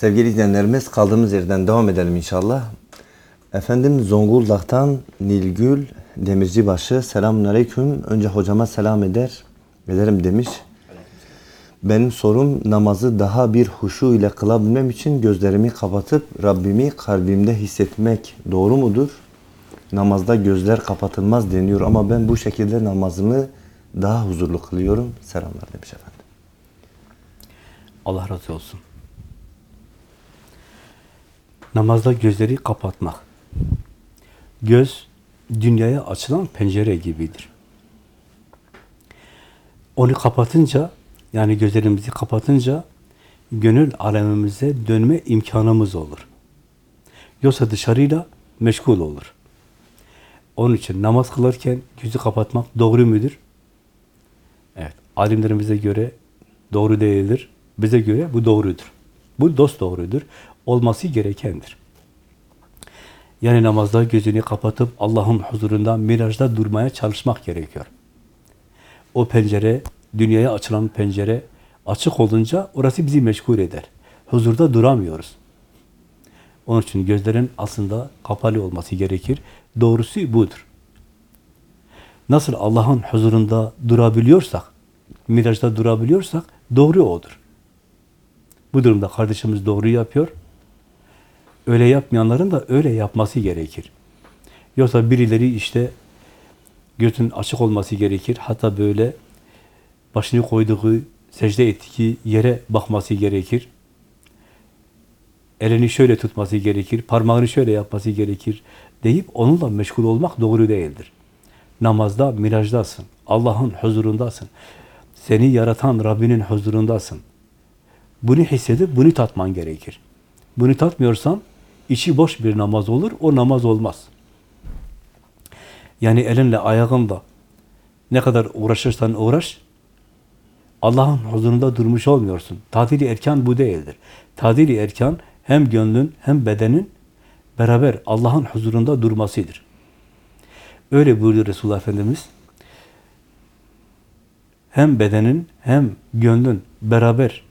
Sevgili izleyenlerimiz kaldığımız yerden devam edelim inşallah. Efendim Zonguldak'tan Nilgül Demircibaşı selamun aleyküm. Önce hocama selam eder, ederim demiş. Benim sorum namazı daha bir huşu ile kılabilmem için gözlerimi kapatıp Rabbimi kalbimde hissetmek doğru mudur? Namazda gözler kapatılmaz deniyor ama ben bu şekilde namazımı daha huzurlu kılıyorum. Selamlar demiş efendim. Allah razı olsun. Namazda gözleri kapatmak. Göz, dünyaya açılan pencere gibidir. Onu kapatınca, yani gözlerimizi kapatınca, gönül alemimize dönme imkanımız olur. Yoksa dışarıyla meşgul olur. Onun için namaz kılarken gözü kapatmak doğru mudur? Evet, alimlerimize göre doğru değildir. Bize göre bu doğrudur. Bu dost doğrudur. Olması gerekendir. Yani namazda gözünü kapatıp Allah'ın huzurunda mirajda durmaya çalışmak gerekiyor. O pencere, dünyaya açılan pencere açık olunca orası bizi meşgul eder. Huzurda duramıyoruz. Onun için gözlerin aslında kapalı olması gerekir. Doğrusu budur. Nasıl Allah'ın huzurunda durabiliyorsak, mirajda durabiliyorsak doğru odur. Bu durumda kardeşimiz doğru yapıyor. Öyle yapmayanların da öyle yapması gerekir. Yoksa birileri işte gözün açık olması gerekir. Hatta böyle başını koyduğu, secde ettiği yere bakması gerekir. Elini şöyle tutması gerekir, parmağını şöyle yapması gerekir deyip onunla meşgul olmak doğru değildir. Namazda mirajdasın, Allah'ın huzurundasın. Seni yaratan Rabbinin huzurundasın. Bunu hissedip bunu tatman gerekir. Bunu tatmıyorsan içi boş bir namaz olur, o namaz olmaz. Yani elinle, ayağınla ne kadar uğraşırsan uğraş, Allah'ın huzurunda durmuş olmuyorsun. Tadili erkan bu değildir. Tadili erkan hem gönlün hem bedenin beraber Allah'ın huzurunda durmasıdır. Öyle buyuruyor Resulullah Efendimiz. Hem bedenin hem gönlün beraber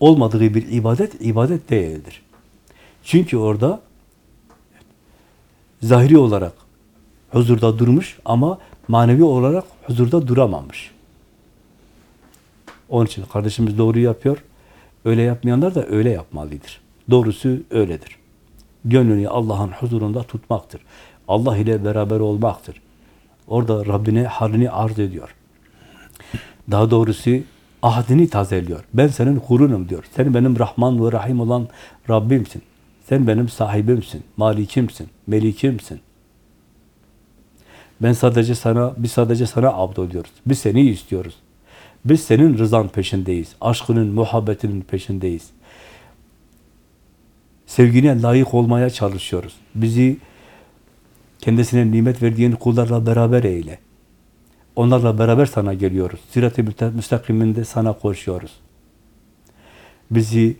olmadığı bir ibadet, ibadet değildir. Çünkü orada zahiri olarak huzurda durmuş ama manevi olarak huzurda duramamış. Onun için kardeşimiz doğru yapıyor. Öyle yapmayanlar da öyle yapmalıdır. Doğrusu öyledir. Gönlünü Allah'ın huzurunda tutmaktır. Allah ile beraber olmaktır. Orada Rabbine halini arz ediyor. Daha doğrusu ahdini tazeliyor. Ben senin kurunum diyor. Sen benim Rahman ve Rahim olan Rabbimsin. Sen benim sahibimsin, malikimsin, melikimsin. Ben sadece sana, biz sadece sana abd oluyoruz. Biz seni istiyoruz. Biz senin rızan peşindeyiz. Aşkının, muhabbetinin peşindeyiz. Sevgine layık olmaya çalışıyoruz. Bizi kendisine nimet verdiğin kullarla beraber eyle. Onlarla beraber sana geliyoruz. Sirat-ı müstakiminde sana koşuyoruz. Bizi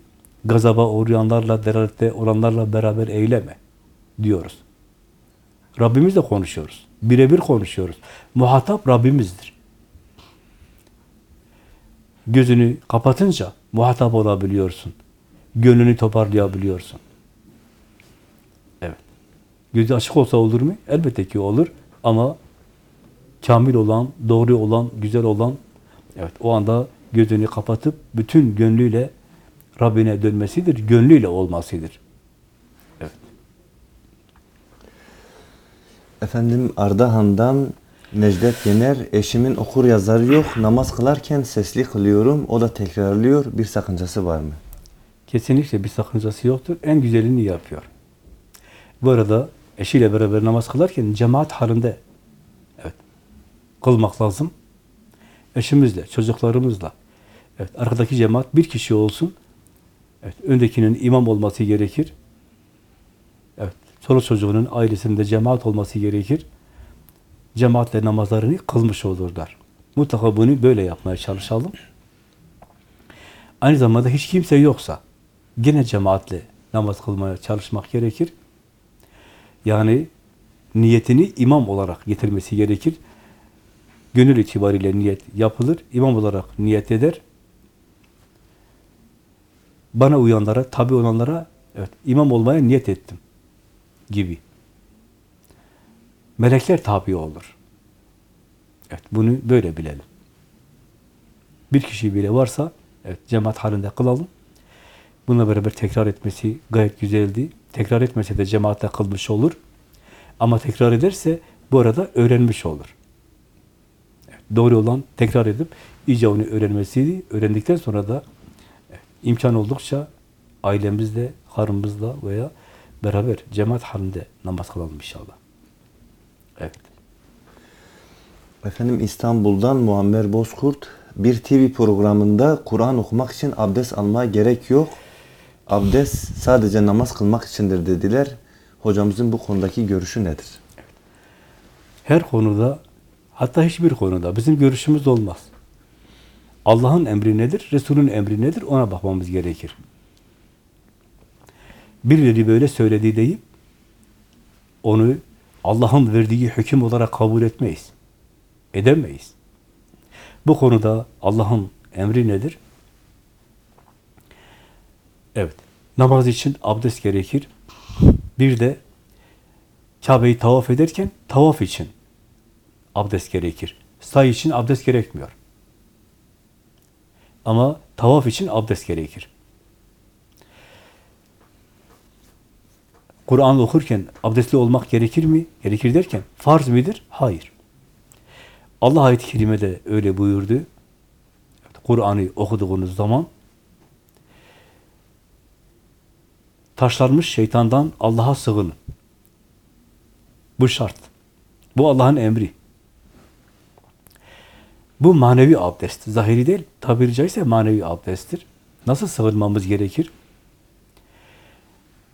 gazaba uğrayanlarla, delalette olanlarla beraber eyleme diyoruz. Rabbimizle konuşuyoruz. Birebir konuşuyoruz. Muhatap Rabbimizdir. Gözünü kapatınca muhatap olabiliyorsun. Gönlünü toparlayabiliyorsun. Evet. Gözü açık olsa olur mu? Elbette ki olur. Ama kamil olan, doğru olan, güzel olan, evet o anda gözünü kapatıp bütün gönlüyle Rabbine dönmesidir, gönlüyle olmasıdır. Evet. Efendim Ardahan'dan Necdet Yener, eşimin okur yazarı yok, namaz kılarken sesli kılıyorum, o da tekrarlıyor, bir sakıncası var mı? Kesinlikle bir sakıncası yoktur. En güzelini yapıyor. Bu arada eşiyle beraber namaz kılarken cemaat halinde evet, kılmak lazım. Eşimizle, çocuklarımızla. Evet, arkadaki cemaat bir kişi olsun. Evet, öndekinin imam olması gerekir. Evet, çoluk çocuğunun ailesinde cemaat olması gerekir. Cemaatle namazlarını kılmış olurlar. Mutlaka bunu böyle yapmaya çalışalım. Aynı zamanda hiç kimse yoksa gene cemaatle namaz kılmaya çalışmak gerekir. Yani niyetini imam olarak getirmesi gerekir. Gönül itibariyle niyet yapılır. İmam olarak niyet eder. Bana uyanlara, tabi olanlara evet imam olmaya niyet ettim gibi. Melekler tabi olur. Evet, bunu böyle bilelim. Bir kişi bile varsa, evet, cemaat halinde kılalım. Bununla beraber tekrar etmesi gayet güzeldi. Tekrar etmese de cemaatle kılmış olur. Ama tekrar ederse bu arada öğrenmiş olur. Evet, doğru olan tekrar edip iyice onu öğrenmesiydi. Öğrendikten sonra da imkan oldukça ailemizle, hanımımızla veya beraber cemaat halinde namaz kılalım inşallah. Evet. Efendim İstanbul'dan Muammer Bozkurt bir TV programında Kur'an okumak için abdest almaya gerek yok. Abdest sadece namaz kılmak içindir dediler. Hocamızın bu konudaki görüşü nedir? Her konuda, hatta hiçbir konuda bizim görüşümüz olmaz. Allah'ın emri nedir, Resul'ün emri nedir ona bakmamız gerekir. Birileri böyle söylediği deyip onu Allah'ın verdiği hüküm olarak kabul etmeyiz. Edemeyiz. Bu konuda Allah'ın emri nedir? Evet. Namaz için abdest gerekir. Bir de Kabe'yi tavaf ederken tavaf için abdest gerekir. Say için abdest gerekmiyor. Ama tavaf için abdest gerekir. Kur'an okurken abdestli olmak gerekir mi? Gerekir derken farz midir? Hayır. Allah ayet-i kerimede öyle buyurdu. Kur'an'ı okuduğunuz zaman taşlanmış şeytandan Allah'a sığının. Bu şart. Bu Allah'ın emri. Bu manevi abdest. Zahiri değil, tabiri caizse manevi abdesttir. Nasıl sığınmamız gerekir?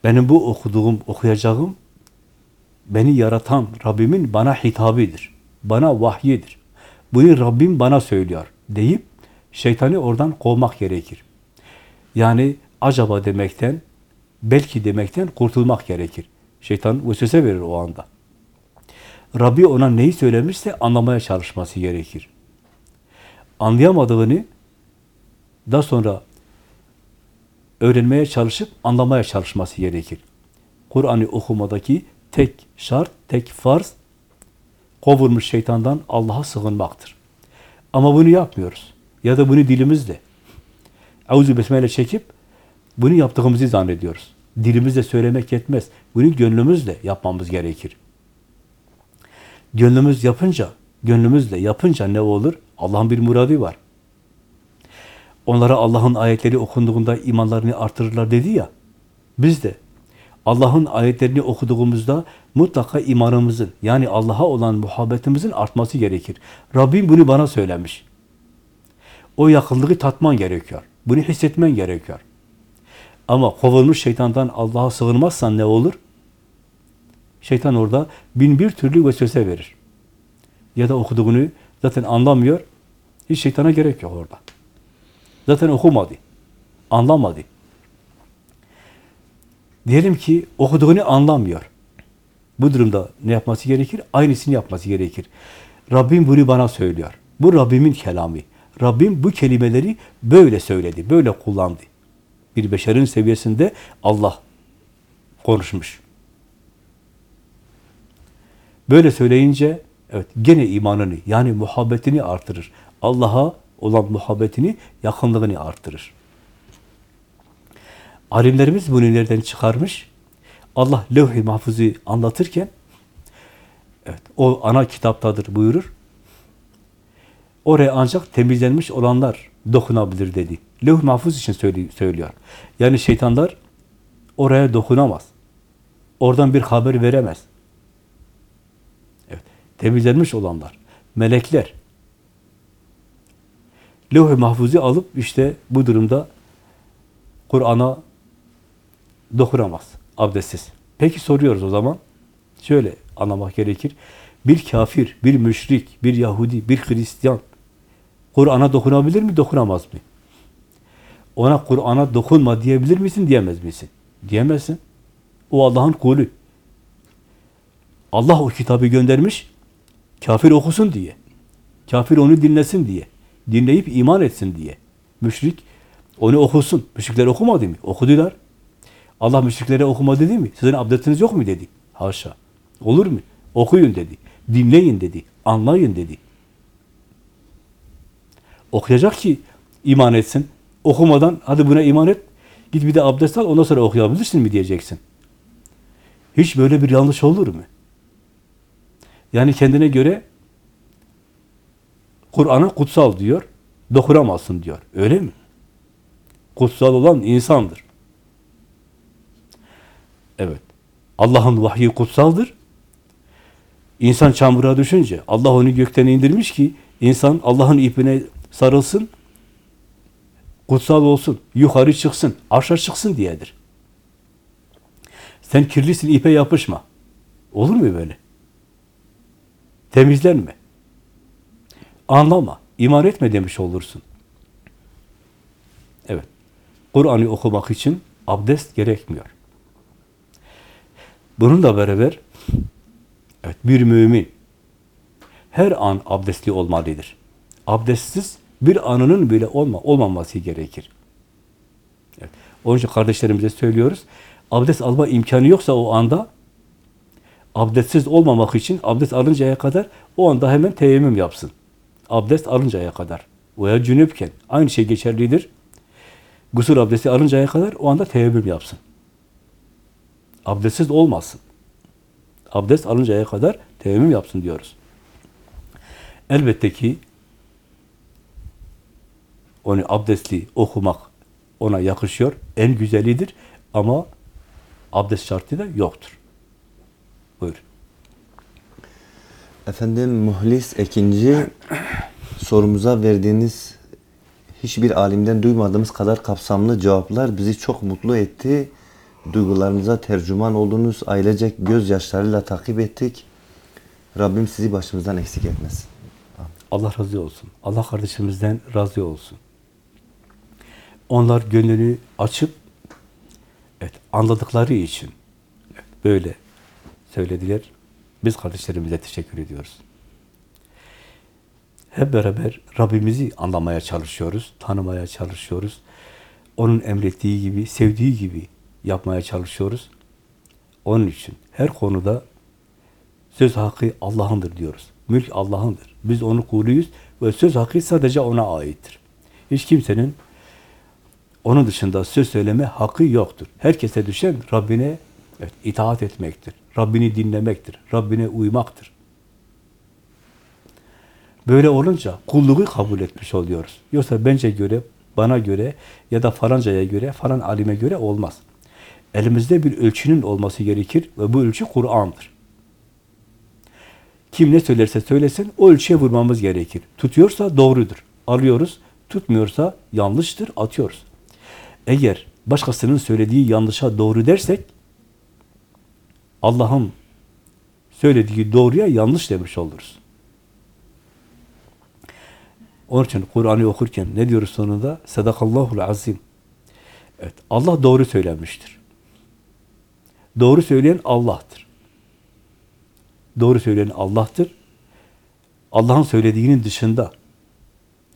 Benim bu okuduğum, okuyacağım beni yaratan Rabbimin bana hitabidir. Bana vahyidir. Bunu Rabbim bana söylüyor deyip şeytanı oradan kovmak gerekir. Yani acaba demekten, belki demekten kurtulmak gerekir. Şeytan vesvese verir o anda. Rabbi ona neyi söylemişse anlamaya çalışması gerekir. Anlayamadığını daha sonra öğrenmeye çalışıp anlamaya çalışması gerekir. Kur'an'ı okumadaki tek şart, tek farz kovulmuş şeytandan Allah'a sığınmaktır. Ama bunu yapmıyoruz. Ya da bunu dilimizle Euzu besmele çekip bunu yaptığımızı zannediyoruz. Dilimizle söylemek yetmez. Bunu gönlümüzle yapmamız gerekir. Gönlümüz yapınca, gönlümüzle yapınca ne olur? Allah'ın bir muradı var. Onlara Allah'ın ayetleri okunduğunda imanlarını artırırlar dedi ya. Biz de Allah'ın ayetlerini okuduğumuzda mutlaka imanımızın yani Allah'a olan muhabbetimizin artması gerekir. Rabbim bunu bana söylemiş. O yakınlığı tatman gerekiyor. Bunu hissetmen gerekiyor. Ama kovulmuş şeytandan Allah'a sığınmazsan ne olur? Şeytan orada bin bir türlü vesvese verir. Ya da okuduğunu zaten anlamıyor. Hiç şeytana gerek yok orada. Zaten okumadı. Anlamadı. Diyelim ki okuduğunu anlamıyor. Bu durumda ne yapması gerekir? Aynısını yapması gerekir. Rabbim bunu bana söylüyor. Bu Rabbimin kelamı. Rabbim bu kelimeleri böyle söyledi, böyle kullandı. Bir beşerin seviyesinde Allah konuşmuş. Böyle söyleyince evet gene imanını yani muhabbetini artırır. Allah'a olan muhabbetini, yakınlığını artırır. Alimlerimiz bunu nereden çıkarmış? Allah levh-i mahfuzu anlatırken evet o ana kitaptadır buyurur. Oraya ancak temizlenmiş olanlar dokunabilir dedi. Levh-i mahfuz için söylüyor. Yani şeytanlar oraya dokunamaz. Oradan bir haber veremez. Temizlenmiş olanlar, melekler. Levh-i mahfuzu alıp işte bu durumda Kur'an'a dokunamaz abdestsiz. Peki soruyoruz o zaman. Şöyle anlamak gerekir. Bir kafir, bir müşrik, bir Yahudi, bir Hristiyan Kur'an'a dokunabilir mi, dokunamaz mı? Ona Kur'an'a dokunma diyebilir misin, diyemez misin? Diyemezsin. O Allah'ın kulü. Allah o kitabı göndermiş, kafir okusun diye. Kafir onu dinlesin diye. Dinleyip iman etsin diye. Müşrik Onu okusun. Müşrikler okumadı mı? Okudular. Allah müşriklere okuma dedi mi? Sizin abdestiniz yok mu dedi. Haşa. Olur mu? Okuyun dedi. Dinleyin dedi. Anlayın dedi. Okuyacak ki iman etsin. Okumadan hadi buna iman et. Git bir de abdest al ondan sonra okuyabilirsin mi diyeceksin. Hiç böyle bir yanlış olur mu? Yani kendine göre Kur'an'a kutsal diyor. Dokunamazsın diyor. Öyle mi? Kutsal olan insandır. Evet. Allah'ın vahyi kutsaldır. İnsan çamura düşünce Allah onu gökten indirmiş ki insan Allah'ın ipine sarılsın, kutsal olsun, yukarı çıksın, aşağı çıksın diyedir. Sen kirlisin, ipe yapışma. Olur mu böyle? Temizlenme. Anlama, iman etme demiş olursun. Evet. Kur'an'ı okumak için abdest gerekmiyor. Bununla beraber evet, bir mümin her an abdestli olmalıdır. Abdestsiz bir anının bile olma, olmaması gerekir. Evet. Onun için kardeşlerimize söylüyoruz. Abdest alma imkanı yoksa o anda abdestsiz olmamak için abdest alıncaya kadar o anda hemen teyemmüm yapsın. Abdest alıncaya kadar. Veya cünüpken aynı şey geçerlidir. Gusül abdesti alıncaya kadar o anda teyemmüm yapsın. Abdestsiz olmasın. Abdest alıncaya kadar teyemmüm yapsın diyoruz. Elbette ki onu abdestli okumak ona yakışıyor. En güzelidir ama abdest şartı da yoktur. Buyur. Efendim Muhlis Ekinci sorumuza verdiğiniz hiçbir alimden duymadığımız kadar kapsamlı cevaplar bizi çok mutlu etti. Duygularımıza tercüman oldunuz. Ailecek gözyaşlarıyla takip ettik. Rabbim sizi başımızdan eksik etmesin. Allah razı olsun. Allah kardeşimizden razı olsun. Onlar gönlünü açıp evet, anladıkları için evet, böyle söylediler. Biz kardeşlerimize teşekkür ediyoruz. Hep beraber Rabbimizi anlamaya çalışıyoruz, tanımaya çalışıyoruz. Onun emrettiği gibi, sevdiği gibi yapmaya çalışıyoruz. Onun için her konuda söz hakkı Allah'ındır diyoruz. Mülk Allah'ındır. Biz onu kuluyuz ve söz hakkı sadece ona aittir. Hiç kimsenin onun dışında söz söyleme hakkı yoktur. Herkese düşen Rabbine evet, itaat etmektir. Rabbini dinlemektir. Rabbine uymaktır. Böyle olunca kulluğu kabul etmiş oluyoruz. Yoksa bence göre, bana göre ya da falancaya göre, falan alime göre olmaz. Elimizde bir ölçünün olması gerekir ve bu ölçü Kur'an'dır. Kim ne söylerse söylesin o ölçüye vurmamız gerekir. Tutuyorsa doğrudur. Alıyoruz. Tutmuyorsa yanlıştır. Atıyoruz. Eğer başkasının söylediği yanlışa doğru dersek Allah'ın söylediği doğruya yanlış demiş oluruz. Onun için Kur'an'ı okurken ne diyoruz sonunda? Sadakallahul azim. Evet, Allah doğru söylemiştir. Doğru söyleyen Allah'tır. Doğru söyleyen Allah'tır. Allah'ın söylediğinin dışında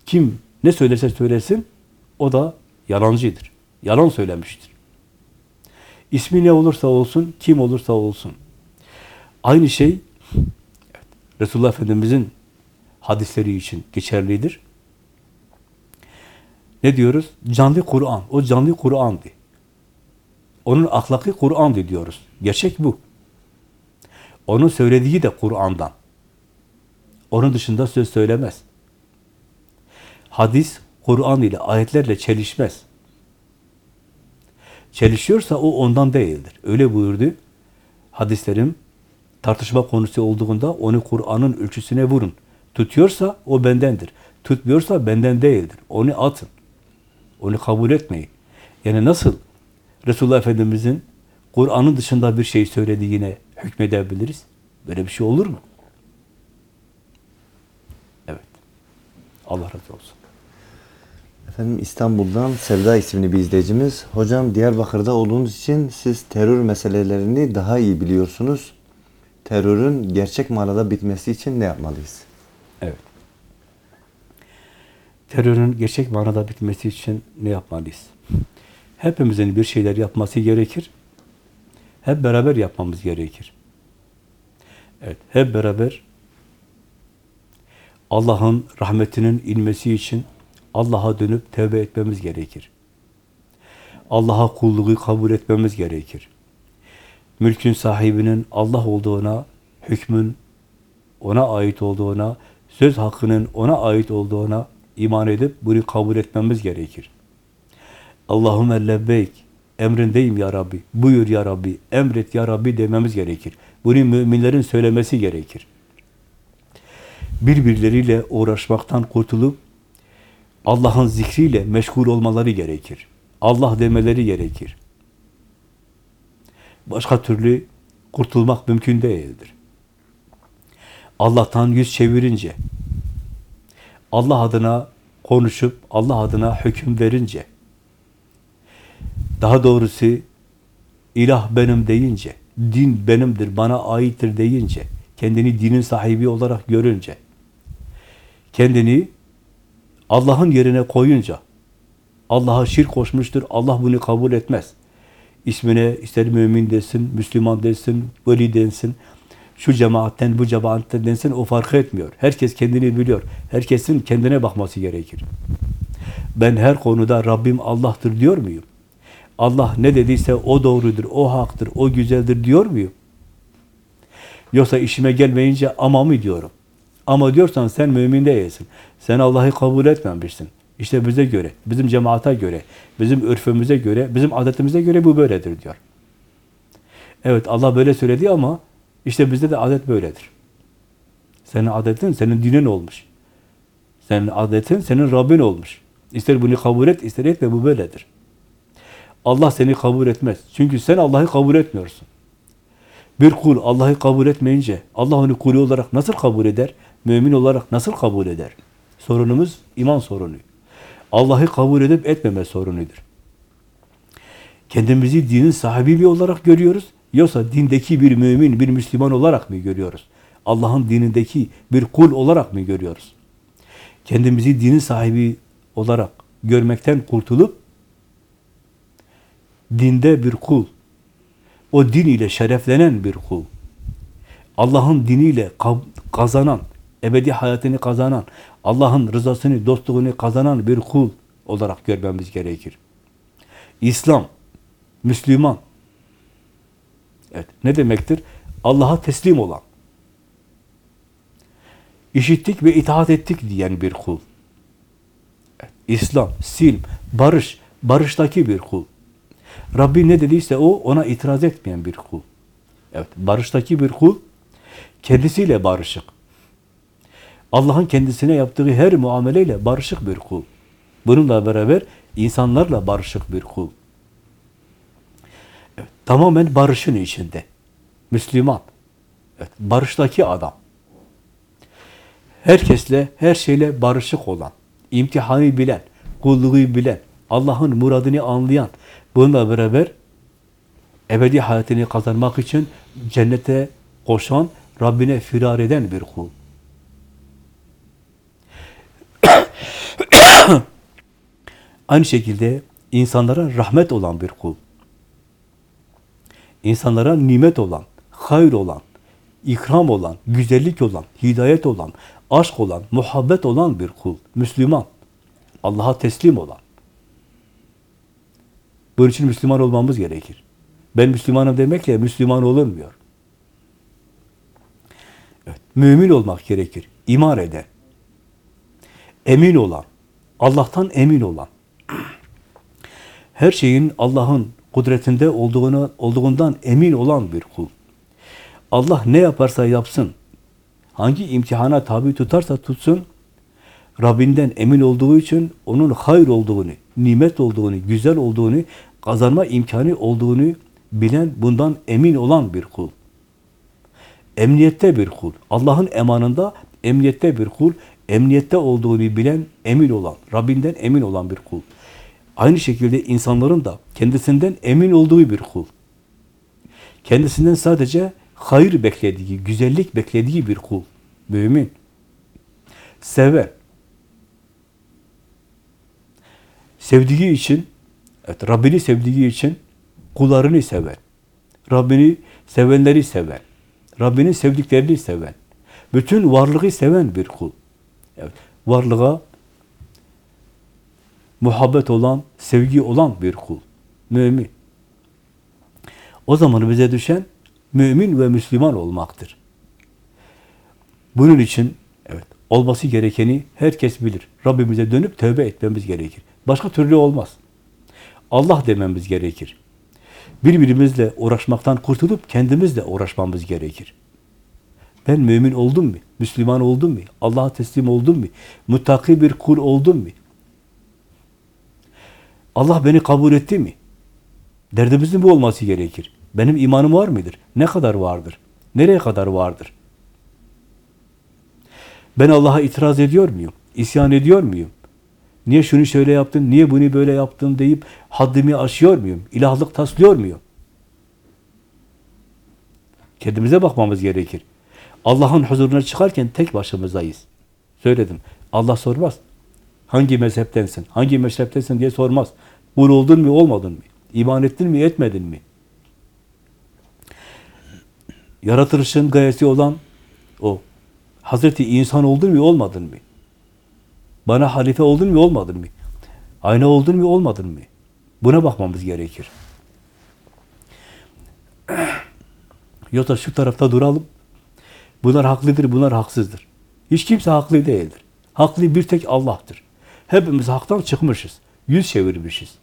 kim ne söylerse söylesin o da yalancıdır. Yalan söylemiştir. İsmi ne olursa olsun, kim olursa olsun. Aynı şey Resulullah Efendimiz'in hadisleri için geçerlidir. Ne diyoruz? Canlı Kur'an. O canlı Kur'an'dı. Onun ahlakı Kur'an'dı diyoruz. Gerçek bu. Onun söylediği de Kur'an'dan. Onun dışında söz söylemez. Hadis, Kur'an ile, ayetlerle çelişmez. Çelişiyorsa o ondan değildir. Öyle buyurdu. Hadislerim tartışma konusu olduğunda onu Kur'an'ın ölçüsüne vurun. Tutuyorsa o bendendir. Tutmuyorsa benden değildir. Onu atın. Onu kabul etmeyin. Yani nasıl Resulullah Efendimiz'in Kur'an'ın dışında bir şey söylediğine hükmedebiliriz? Böyle bir şey olur mu? Evet. Allah razı olsun. Efendim İstanbul'dan Sevda isimli bir izleyicimiz. Hocam Diyarbakır'da olduğunuz için siz terör meselelerini daha iyi biliyorsunuz. Terörün gerçek manada bitmesi için ne yapmalıyız? Evet. terörün gerçek manada bitmesi için ne yapmalıyız? Hepimizin bir şeyler yapması gerekir. Hep beraber yapmamız gerekir. Evet, hep beraber Allah'ın rahmetinin inmesi için Allah'a dönüp tevbe etmemiz gerekir. Allah'a kulluğu kabul etmemiz gerekir. Mülkün sahibinin Allah olduğuna, hükmün ona ait olduğuna, söz hakkının ona ait olduğuna iman edip bunu kabul etmemiz gerekir. Allahümme lebbeyk, emrindeyim ya Rabbi, buyur ya Rabbi, emret ya Rabbi dememiz gerekir. Bunu müminlerin söylemesi gerekir. Birbirleriyle uğraşmaktan kurtulup Allah'ın zikriyle meşgul olmaları gerekir. Allah demeleri gerekir. Başka türlü kurtulmak mümkün değildir. Allah'tan yüz çevirince, Allah adına konuşup, Allah adına hüküm verince, daha doğrusu ilah benim deyince, din benimdir, bana aittir deyince, kendini dinin sahibi olarak görünce, kendini Allah'ın yerine koyunca, Allah'a şirk koşmuştur, Allah bunu kabul etmez. İsmine ister mümin desin, Müslüman desin, veli densin, şu cemaatten, bu cemaatten densin, o fark etmiyor. Herkes kendini biliyor. Herkesin kendine bakması gerekir. Ben her konuda Rabbim Allah'tır diyor muyum? Allah ne dediyse o doğrudur, o haktır, o güzeldir diyor muyum? Yoksa işime gelmeyince ama mı diyorum? Ama diyorsan sen mümin değilsin. Sen Allah'ı kabul etmemişsin. İşte bize göre, bizim cemaate göre, bizim örfümüze göre, bizim adetimize göre bu böyledir diyor. Evet Allah böyle söyledi ama işte bizde de adet böyledir. Senin adetin, senin dinin olmuş. Senin adetin, senin Rabbin olmuş. İster bunu kabul et, ister etme, bu böyledir. Allah seni kabul etmez. Çünkü sen Allah'ı kabul etmiyorsun. Bir kul Allah'ı kabul etmeyince, Allah onu kulu olarak nasıl kabul eder? Mümin olarak nasıl kabul eder? Sorunumuz iman sorunu. Allah'ı kabul edip etmeme sorunudur. Kendimizi dinin sahibi bir olarak görüyoruz. Yoksa dindeki bir mümin, bir Müslüman olarak mı görüyoruz? Allah'ın dinindeki bir kul olarak mı görüyoruz? Kendimizi dinin sahibi olarak görmekten kurtulup dinde bir kul, o din ile şereflenen bir kul, Allah'ın diniyle kazanan, ebedi hayatını kazanan, Allah'ın rızasını, dostluğunu kazanan bir kul olarak görmemiz gerekir. İslam, Müslüman, evet, ne demektir? Allah'a teslim olan, işittik ve itaat ettik diyen bir kul. Evet, İslam, silm, barış, barıştaki bir kul. Rabbi ne dediyse o, ona itiraz etmeyen bir kul. Evet, barıştaki bir kul, kendisiyle barışık. Allah'ın kendisine yaptığı her muameleyle barışık bir kul. Bununla beraber insanlarla barışık bir kul. Evet, tamamen barışın içinde. Müslüman. Evet, barıştaki adam. Herkesle, her şeyle barışık olan, imtihanı bilen, kulluğu bilen, Allah'ın muradını anlayan, bununla beraber ebedi hayatını kazanmak için cennete koşan, Rabbine firar eden bir kul. Aynı şekilde insanlara rahmet olan bir kul. İnsanlara nimet olan, hayır olan, ikram olan, güzellik olan, hidayet olan, aşk olan, muhabbet olan bir kul. Müslüman. Allah'a teslim olan. Bunun için Müslüman olmamız gerekir. Ben Müslümanım demekle Müslüman olunmuyor. Evet, mümin olmak gerekir. İman eden. Emin olan. Allah'tan emin olan. Her şeyin Allah'ın kudretinde olduğunu, olduğundan emin olan bir kul. Allah ne yaparsa yapsın, hangi imtihana tabi tutarsa tutsun, Rabbinden emin olduğu için onun hayır olduğunu, nimet olduğunu, güzel olduğunu, kazanma imkanı olduğunu bilen, bundan emin olan bir kul. Emniyette bir kul. Allah'ın emanında emniyette bir kul. Emniyette olduğunu bilen, emin olan, Rabbinden emin olan bir kul. Aynı şekilde insanların da kendisinden emin olduğu bir kul. Kendisinden sadece hayır beklediği, güzellik beklediği bir kul. Mümin. Seven. Sevdiği için, evet, Rabbini sevdiği için kullarını seven, Rabbini sevenleri seven, Rabbinin sevdiklerini seven, bütün varlığı seven bir kul. Evet, varlığa muhabbet olan, sevgi olan bir kul. Mümin. O zaman bize düşen mümin ve Müslüman olmaktır. Bunun için evet olması gerekeni herkes bilir. Rabbimize dönüp tövbe etmemiz gerekir. Başka türlü olmaz. Allah dememiz gerekir. Birbirimizle uğraşmaktan kurtulup kendimizle uğraşmamız gerekir. Ben mümin oldum mu? Müslüman oldum mu? Allah'a teslim oldum mu? Muttaki bir kul oldum mu? Allah beni kabul etti mi? Derdimizin bu olması gerekir. Benim imanım var mıdır? Ne kadar vardır? Nereye kadar vardır? Ben Allah'a itiraz ediyor muyum? İsyan ediyor muyum? Niye şunu şöyle yaptın, niye bunu böyle yaptın deyip haddimi aşıyor muyum? İlahlık taslıyor muyum? Kendimize bakmamız gerekir. Allah'ın huzuruna çıkarken tek başımızdayız. Söyledim. Allah sormaz. Hangi mezheptensin, hangi meşreptensin diye sormaz. Kul oldun mu, olmadın mı? İman ettin mi, etmedin mi? Yaratılışın gayesi olan o. Hazreti insan oldun mu, olmadın mı? Bana halife oldun mu, olmadın mı? Ayna oldun mu, olmadın mı? Buna bakmamız gerekir. Yoksa şu tarafta duralım. Bunlar haklıdır, bunlar haksızdır. Hiç kimse haklı değildir. Haklı bir tek Allah'tır. Hepimiz haktan çıkmışız. Yüz çevirmişiz.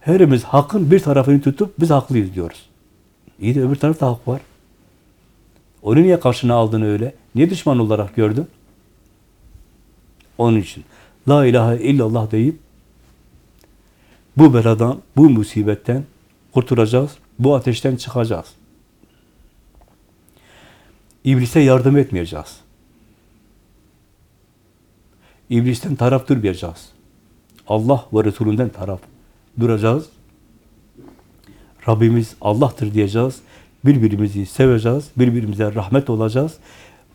Herimiz hakkın bir tarafını tutup biz haklıyız diyoruz. İyi de öbür tarafta hak var. Onu niye karşına aldın öyle? Niye düşman olarak gördün? Onun için La ilahe illallah deyip bu beladan, bu musibetten kurtulacağız. Bu ateşten çıkacağız. İblise yardım etmeyeceğiz. İblisten taraf durmayacağız. Allah ve Resulünden taraf duracağız. Rabbimiz Allah'tır diyeceğiz. Birbirimizi seveceğiz. Birbirimize rahmet olacağız.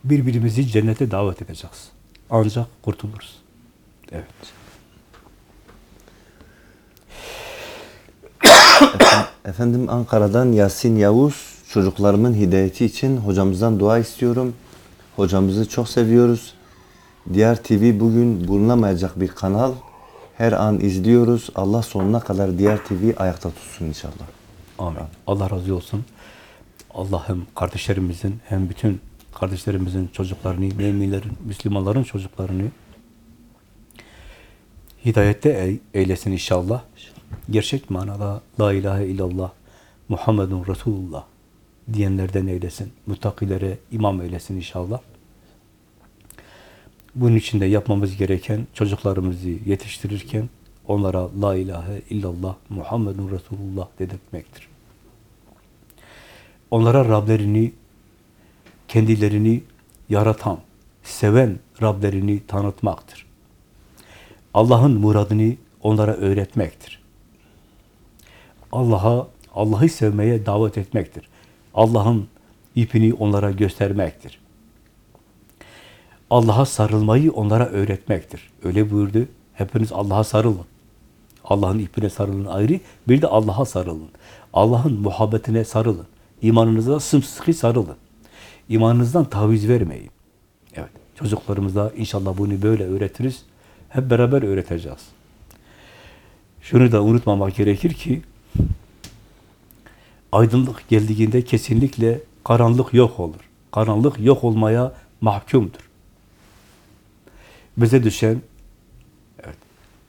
Birbirimizi cennete davet edeceğiz. Ancak kurtuluruz. Evet. Efendim Ankara'dan Yasin Yavuz çocuklarımın hidayeti için hocamızdan dua istiyorum. Hocamızı çok seviyoruz. Diğer TV bugün bulunamayacak bir kanal. Her an izliyoruz. Allah sonuna kadar Diğer TV ayakta tutsun inşallah. Amin. Allah razı olsun. Allah hem kardeşlerimizin hem bütün kardeşlerimizin çocuklarını, müminlerin, Müslümanların çocuklarını hidayette ey- eylesin inşallah. Gerçek manada La ilahe illallah Muhammedun Resulullah diyenlerden eylesin. Mutakilere imam eylesin inşallah. Bunun için de yapmamız gereken çocuklarımızı yetiştirirken onlara La ilahe illallah Muhammedun Resulullah dedirtmektir. Onlara Rablerini, kendilerini yaratan, seven Rablerini tanıtmaktır. Allah'ın muradını onlara öğretmektir. Allah'a, Allah'ı sevmeye davet etmektir. Allah'ın ipini onlara göstermektir. Allah'a sarılmayı onlara öğretmektir. Öyle buyurdu. Hepiniz Allah'a sarılın. Allah'ın ipine sarılın ayrı, bir de Allah'a sarılın. Allah'ın muhabbetine sarılın. İmanınıza sımsıkı sarılın. İmanınızdan taviz vermeyin. Evet, çocuklarımıza inşallah bunu böyle öğretiriz. Hep beraber öğreteceğiz. Şunu da unutmamak gerekir ki, aydınlık geldiğinde kesinlikle karanlık yok olur. Karanlık yok olmaya mahkumdur. Bize düşen evet,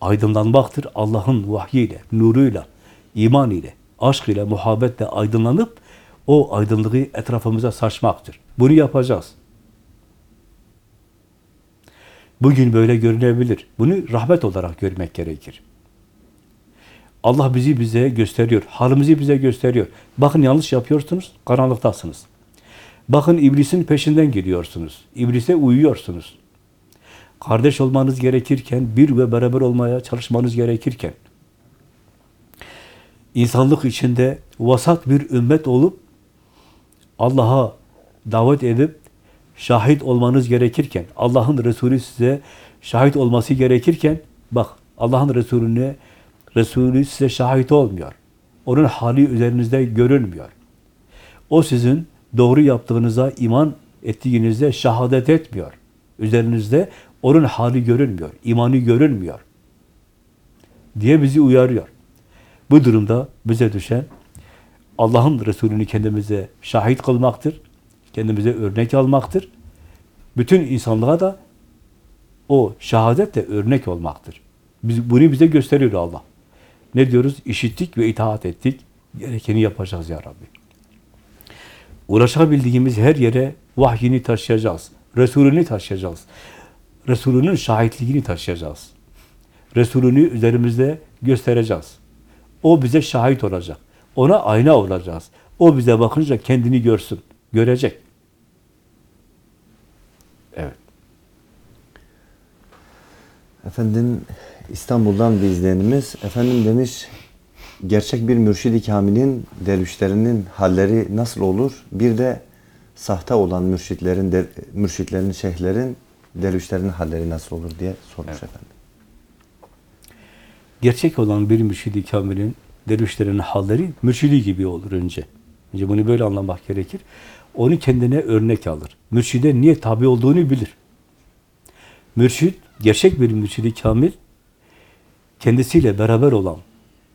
aydınlanmaktır. Allah'ın vahyiyle, nuruyla, iman ile, aşk ile, muhabbetle aydınlanıp o aydınlığı etrafımıza saçmaktır. Bunu yapacağız. Bugün böyle görünebilir. Bunu rahmet olarak görmek gerekir. Allah bizi bize gösteriyor. Halimizi bize gösteriyor. Bakın yanlış yapıyorsunuz, karanlıktasınız. Bakın iblisin peşinden gidiyorsunuz. İblise uyuyorsunuz. Kardeş olmanız gerekirken, bir ve beraber olmaya çalışmanız gerekirken, insanlık içinde vasat bir ümmet olup, Allah'a davet edip, şahit olmanız gerekirken, Allah'ın Resulü size şahit olması gerekirken, bak Allah'ın Resulüne Resulü size şahit olmuyor. Onun hali üzerinizde görülmüyor. O sizin doğru yaptığınıza iman ettiğinizde şahadet etmiyor. Üzerinizde onun hali görünmüyor, imanı görünmüyor diye bizi uyarıyor. Bu durumda bize düşen Allah'ın Resulünü kendimize şahit kılmaktır, kendimize örnek almaktır. Bütün insanlığa da o şehadetle örnek olmaktır. Biz, bunu bize gösteriyor Allah. Ne diyoruz? İşittik ve itaat ettik. Gerekeni yapacağız ya Rabbi. Ulaşabildiğimiz her yere vahyini taşıyacağız. Resulünü taşıyacağız. Resulünün şahitliğini taşıyacağız. Resulünü üzerimizde göstereceğiz. O bize şahit olacak. Ona ayna olacağız. O bize bakınca kendini görsün. Görecek. Evet. Efendim İstanbul'dan bir izleyenimiz efendim demiş gerçek bir mürşidi kamilin dervişlerinin halleri nasıl olur? Bir de sahte olan mürşitlerin mürşitlerin şeyhlerin dervişlerin halleri nasıl olur diye sormuş efendim. Gerçek olan bir mürşidi kamilin dervişlerin halleri mürşidi gibi olur önce. Önce bunu böyle anlamak gerekir. Onu kendine örnek alır. Mürşide niye tabi olduğunu bilir. Mürşid, gerçek bir mürşidi kamil, kendisiyle beraber olan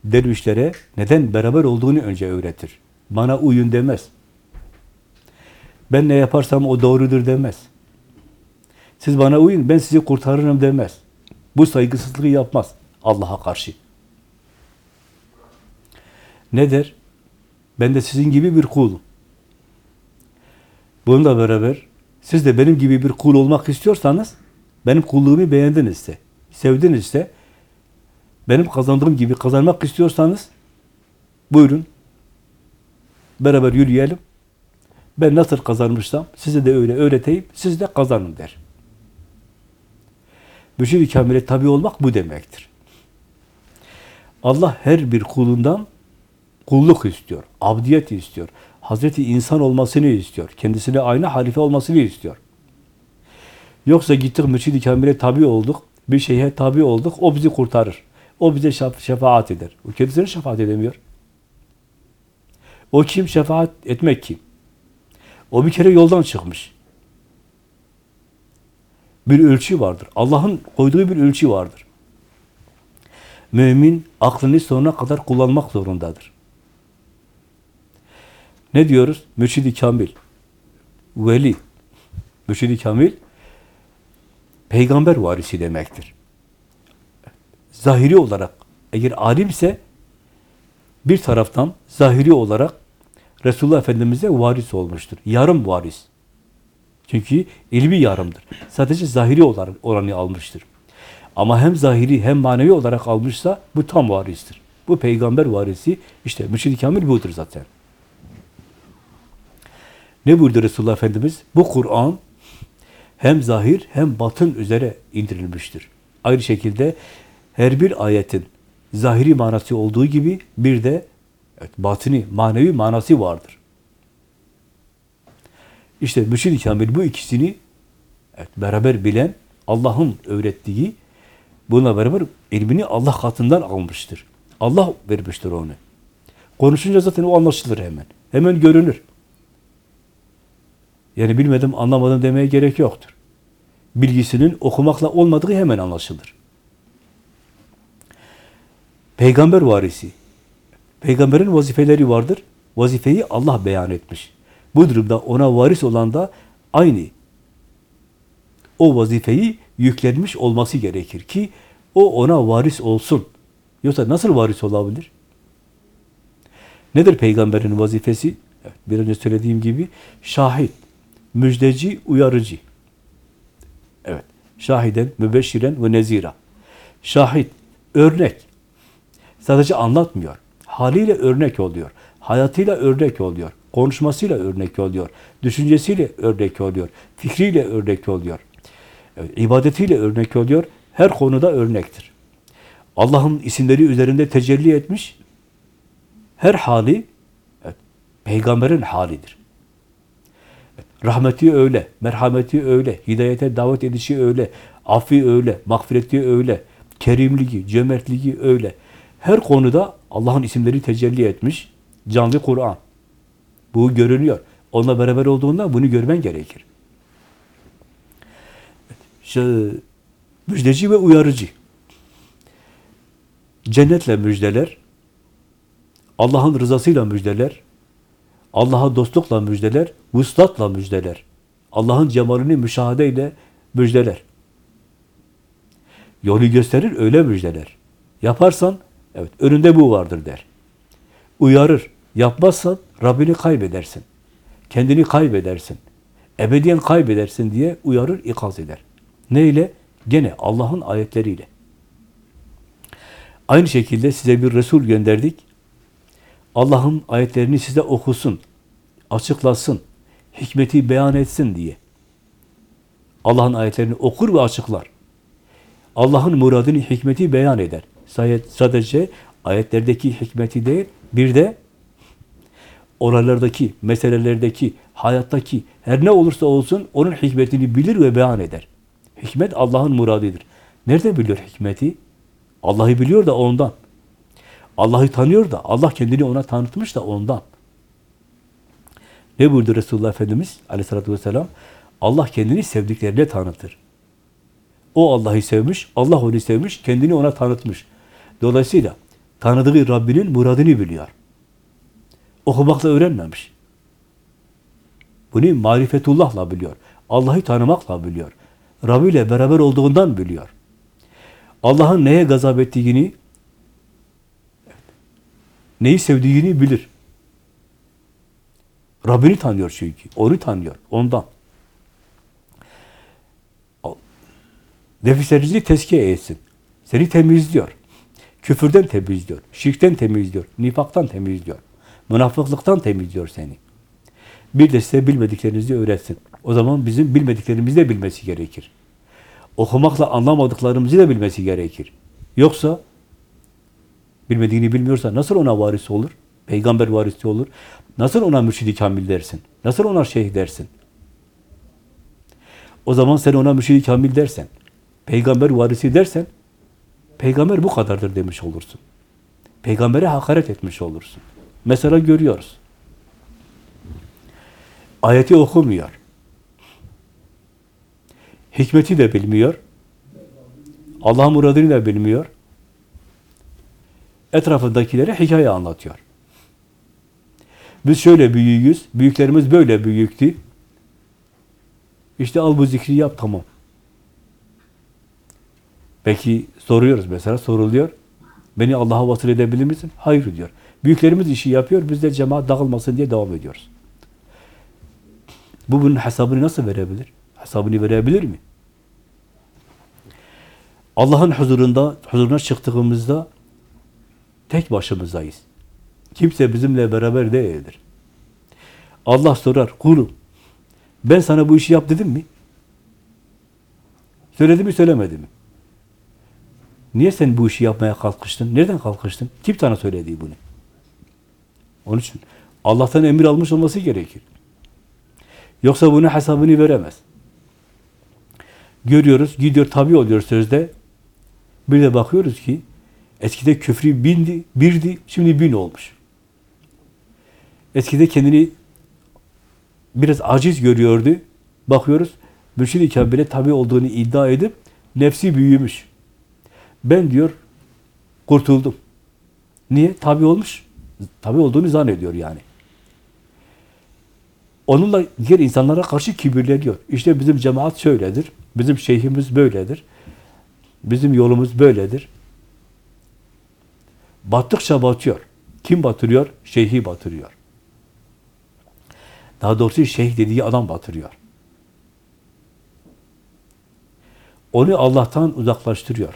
dervişlere neden beraber olduğunu önce öğretir. Bana uyun demez. Ben ne yaparsam o doğrudur demez. Siz bana uyun, ben sizi kurtarırım demez. Bu saygısızlığı yapmaz Allah'a karşı. Ne der? Ben de sizin gibi bir kulum. Bununla beraber siz de benim gibi bir kul olmak istiyorsanız, benim kulluğumu beğendinizse, sevdinizse, benim kazandığım gibi kazanmak istiyorsanız, buyurun, beraber yürüyelim. Ben nasıl kazanmışsam, size de öyle öğreteyim, siz de kazanın der. Mürşid-i Kamil'e tabi olmak bu demektir. Allah her bir kulundan kulluk istiyor, abdiyet istiyor. Hazreti insan olmasını istiyor. Kendisine aynı halife olmasını istiyor. Yoksa gittik mürşid-i kamile tabi olduk, bir şeye tabi olduk, o bizi kurtarır. O bize şefaat eder. O kendisine şefaat edemiyor. O kim? Şefaat etmek kim? O bir kere yoldan çıkmış. Bir ölçü vardır. Allah'ın koyduğu bir ölçü vardır. Mümin aklını sonuna kadar kullanmak zorundadır. Ne diyoruz? Mürşid-i Kamil. Veli. Mürşid-i Kamil peygamber varisi demektir. Zahiri olarak eğer alimse bir taraftan zahiri olarak Resulullah Efendimiz'e varis olmuştur. Yarım varis. Çünkü ilmi yarımdır. Sadece zahiri olarak oranı almıştır. Ama hem zahiri hem manevi olarak almışsa bu tam varistir. Bu peygamber varisi işte Mürşid-i Kamil budur zaten. Ne buyurdu Resulullah Efendimiz? Bu Kur'an hem zahir hem batın üzere indirilmiştir. Aynı şekilde her bir ayetin zahiri manası olduğu gibi bir de evet, batini, manevi manası vardır. İşte Mürşid-i Kamil bu ikisini evet, beraber bilen, Allah'ın öğrettiği, bununla beraber ilmini Allah katından almıştır. Allah vermiştir onu. Konuşunca zaten o anlaşılır hemen. Hemen görünür. Yani bilmedim, anlamadım demeye gerek yoktur. Bilgisinin okumakla olmadığı hemen anlaşılır. Peygamber varisi. Peygamberin vazifeleri vardır. Vazifeyi Allah beyan etmiş. Bu durumda ona varis olan da aynı o vazifeyi yüklenmiş olması gerekir ki o ona varis olsun. Yoksa nasıl varis olabilir? Nedir peygamberin vazifesi? Bir önce söylediğim gibi şahit, müjdeci, uyarıcı. Evet, şahiden, mübeşşiren ve nezira. Şahit, örnek. Sadece anlatmıyor. Haliyle örnek oluyor. Hayatıyla örnek oluyor. Konuşmasıyla örnek oluyor. Düşüncesiyle örnek oluyor. Fikriyle örnek oluyor. Evet, ibadetiyle örnek oluyor. Her konuda örnektir. Allah'ın isimleri üzerinde tecelli etmiş. Her hali evet, peygamberin halidir. Evet, rahmeti öyle, merhameti öyle, hidayete davet edişi öyle, affi öyle, mağfireti öyle, kerimliği, cömertliği öyle. Her konuda Allah'ın isimleri tecelli etmiş. Canlı Kur'an. Bu görünüyor. Onunla beraber olduğunda bunu görmen gerekir. İşte müjdeci ve uyarıcı. Cennetle müjdeler, Allah'ın rızasıyla müjdeler, Allah'a dostlukla müjdeler, vuslatla müjdeler. Allah'ın cemalini müşahedeyle müjdeler. Yolu gösterir, öyle müjdeler. Yaparsan, evet önünde bu vardır der. Uyarır. Yapmazsan Rabbini kaybedersin. Kendini kaybedersin. Ebediyen kaybedersin diye uyarır, ikaz eder. Neyle? Gene Allah'ın ayetleriyle. Aynı şekilde size bir Resul gönderdik. Allah'ın ayetlerini size okusun, açıklasın, hikmeti beyan etsin diye. Allah'ın ayetlerini okur ve açıklar. Allah'ın muradını, hikmeti beyan eder. Sadece ayetlerdeki hikmeti değil, bir de oralardaki, meselelerdeki, hayattaki her ne olursa olsun onun hikmetini bilir ve beyan eder. Hikmet Allah'ın muradıdır. Nerede biliyor hikmeti? Allah'ı biliyor da ondan. Allah'ı tanıyor da, Allah kendini ona tanıtmış da ondan. Ne buyurdu Resulullah Efendimiz aleyhissalatü vesselam? Allah kendini sevdiklerine tanıtır. O Allah'ı sevmiş, Allah onu sevmiş, kendini ona tanıtmış. Dolayısıyla tanıdığı Rabbinin muradını biliyor. Okumakla öğrenmemiş. Bunu marifetullahla biliyor. Allah'ı tanımakla biliyor. Rabbi ile beraber olduğundan biliyor. Allah'ın neye gazap ettiğini, neyi sevdiğini bilir. Rabbini tanıyor çünkü. Onu tanıyor. Ondan. Nefislerinizi tezkiye etsin. Seni temizliyor. Küfürden temizliyor. Şirkten temizliyor. Nifaktan temizliyor. Münafıklıktan temizliyor seni. Bir de size bilmediklerinizi öğretsin. O zaman bizim bilmediklerimizi de bilmesi gerekir. Okumakla anlamadıklarımızı da bilmesi gerekir. Yoksa bilmediğini bilmiyorsa nasıl ona varis olur? Peygamber varisi olur. Nasıl ona mürşidi kamil dersin? Nasıl ona şeyh dersin? O zaman sen ona mürşidi kamil dersen, peygamber varisi dersen, peygamber bu kadardır demiş olursun. Peygambere hakaret etmiş olursun. Mesela görüyoruz. Ayeti okumuyor. Hikmeti de bilmiyor. Allah muradını da bilmiyor. Etrafındakilere hikaye anlatıyor. Biz şöyle büyüğüz, büyüklerimiz böyle büyüktü. İşte al bu zikri yap, tamam. Peki soruyoruz mesela, soruluyor. Beni Allah'a vasıl edebilir misin? Hayır diyor. Büyüklerimiz işi yapıyor, biz de cemaat dağılmasın diye devam ediyoruz. Bu bunun hesabını nasıl verebilir? Hesabını verebilir mi? Allah'ın huzurunda, huzuruna çıktığımızda tek başımızdayız. Kimse bizimle beraber değildir. Allah sorar, kulum, ben sana bu işi yap dedim mi? Söyledi mi, söylemedi mi? Niye sen bu işi yapmaya kalkıştın? Nereden kalkıştın? Kim sana söyledi bunu? Onun için Allah'tan emir almış olması gerekir. Yoksa bunun hesabını veremez. Görüyoruz, gidiyor tabi oluyor sözde. Bir de bakıyoruz ki eskide küfrü bindi, birdi, şimdi bin olmuş. Eskide kendini biraz aciz görüyordu. Bakıyoruz, mürşid-i kamile tabi olduğunu iddia edip nefsi büyümüş. Ben diyor, kurtuldum. Niye? Tabi olmuş. Tabi olduğunu zannediyor yani. Onunla diğer insanlara karşı kibirleniyor. İşte bizim cemaat şöyledir. Bizim şeyhimiz böyledir. Bizim yolumuz böyledir. Battıkça batıyor. Kim batırıyor? Şeyhi batırıyor. Daha doğrusu şeyh dediği adam batırıyor. Onu Allah'tan uzaklaştırıyor.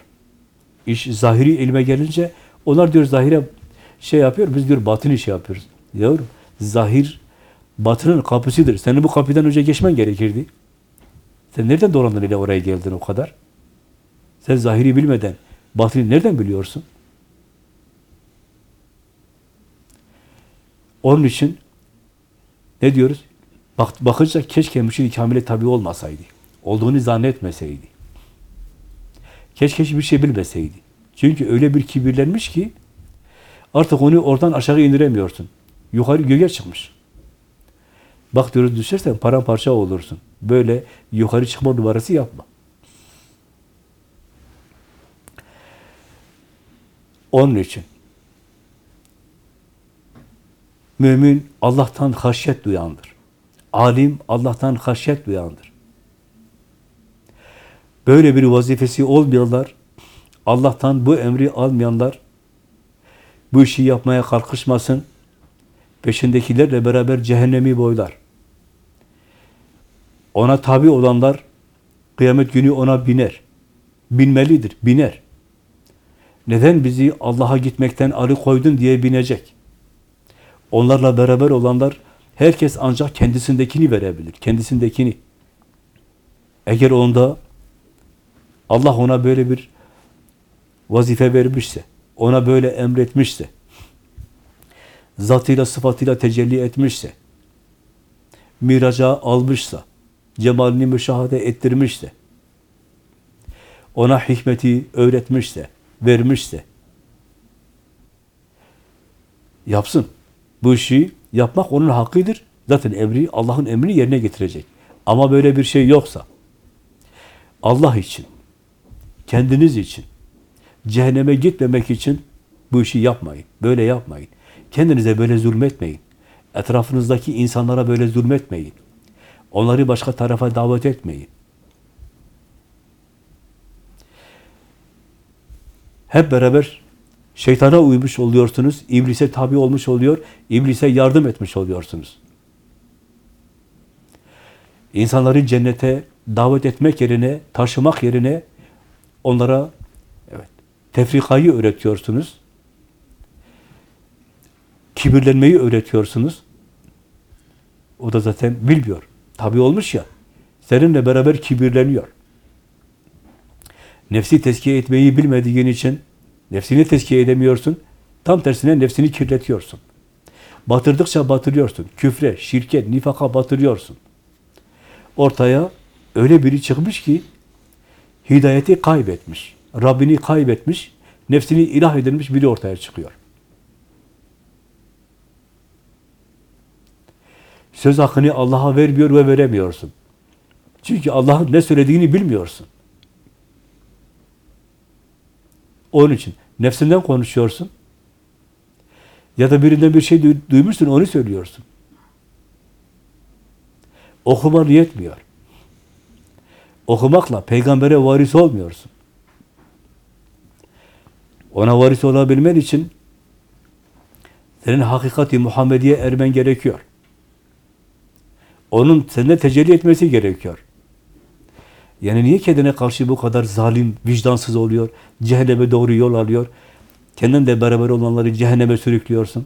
İş zahiri ilme gelince onlar diyor zahire şey yapıyor, biz diyor batını şey yapıyoruz. Diyorum, zahir batının kapısıdır. Senin bu kapıdan önce geçmen gerekirdi. Sen nereden dolandın ile oraya geldin o kadar? Sen zahiri bilmeden batını nereden biliyorsun? Onun için ne diyoruz? Bak, bakınca keşke mürşid-i kamile tabi olmasaydı. Olduğunu zannetmeseydi. Keşke hiçbir şey bilmeseydi. Çünkü öyle bir kibirlenmiş ki artık onu oradan aşağı indiremiyorsun. Yukarı göğe çıkmış. Bak diyoruz düşersen paramparça olursun. Böyle yukarı çıkma numarası yapma. Onun için mümin Allah'tan haşyet duyandır. Alim Allah'tan haşyet duyandır. Böyle bir vazifesi olmayanlar, Allah'tan bu emri almayanlar bu işi yapmaya kalkışmasın, peşindekilerle beraber cehennemi boylar. Ona tabi olanlar kıyamet günü ona biner. Binmelidir, biner. Neden bizi Allah'a gitmekten alıkoydun diye binecek. Onlarla beraber olanlar herkes ancak kendisindekini verebilir, kendisindekini. Eğer onda Allah ona böyle bir vazife vermişse, ona böyle emretmişse, zatıyla sıfatıyla tecelli etmişse, miraca almışsa, cemalini müşahede ettirmişse, ona hikmeti öğretmişse, vermişse, yapsın. Bu işi yapmak onun hakkıdır. Zaten emri, Allah'ın emrini yerine getirecek. Ama böyle bir şey yoksa, Allah için, kendiniz için, cehenneme gitmemek için bu işi yapmayın. Böyle yapmayın. Kendinize böyle zulmetmeyin. Etrafınızdaki insanlara böyle zulmetmeyin. Onları başka tarafa davet etmeyin. Hep beraber şeytana uymuş oluyorsunuz, iblise tabi olmuş oluyor, iblise yardım etmiş oluyorsunuz. İnsanları cennete davet etmek yerine, taşımak yerine onlara tefrikayı öğretiyorsunuz. Kibirlenmeyi öğretiyorsunuz. O da zaten bilmiyor. Tabi olmuş ya. Seninle beraber kibirleniyor. Nefsi tezkiye etmeyi bilmediğin için nefsini tezkiye edemiyorsun. Tam tersine nefsini kirletiyorsun. Batırdıkça batırıyorsun. Küfre, şirke, nifaka batırıyorsun. Ortaya öyle biri çıkmış ki hidayeti kaybetmiş. Rabbini kaybetmiş, nefsini ilah edilmiş biri ortaya çıkıyor. Söz hakkını Allah'a vermiyor ve veremiyorsun. Çünkü Allah'ın ne söylediğini bilmiyorsun. Onun için nefsinden konuşuyorsun. Ya da birinden bir şey duy- duymuşsun, onu söylüyorsun. Okuman yetmiyor. Okumakla peygambere varis olmuyorsun. Ona varis olabilmen için senin hakikati Muhammediye ermen gerekiyor. Onun sende tecelli etmesi gerekiyor. Yani niye kendine karşı bu kadar zalim, vicdansız oluyor, cehenneme doğru yol alıyor, kendin de beraber olanları cehenneme sürüklüyorsun?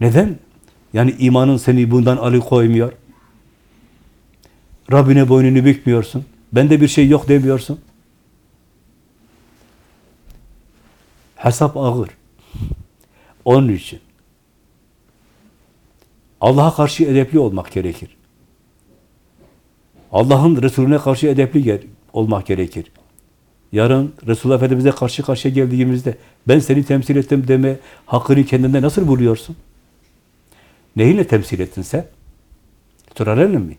Neden? Yani imanın seni bundan alıkoymuyor. Rabbine boynunu bükmüyorsun. Bende bir şey yok demiyorsun. Hesap ağır. Onun için. Allah'a karşı edepli olmak gerekir. Allah'ın Resulüne karşı edepli olmak gerekir. Yarın Resulullah Efendimiz'e karşı karşıya geldiğimizde ben seni temsil ettim deme hakkını kendinde nasıl buluyorsun? Neyle temsil ettin sen? Sorarlar mi?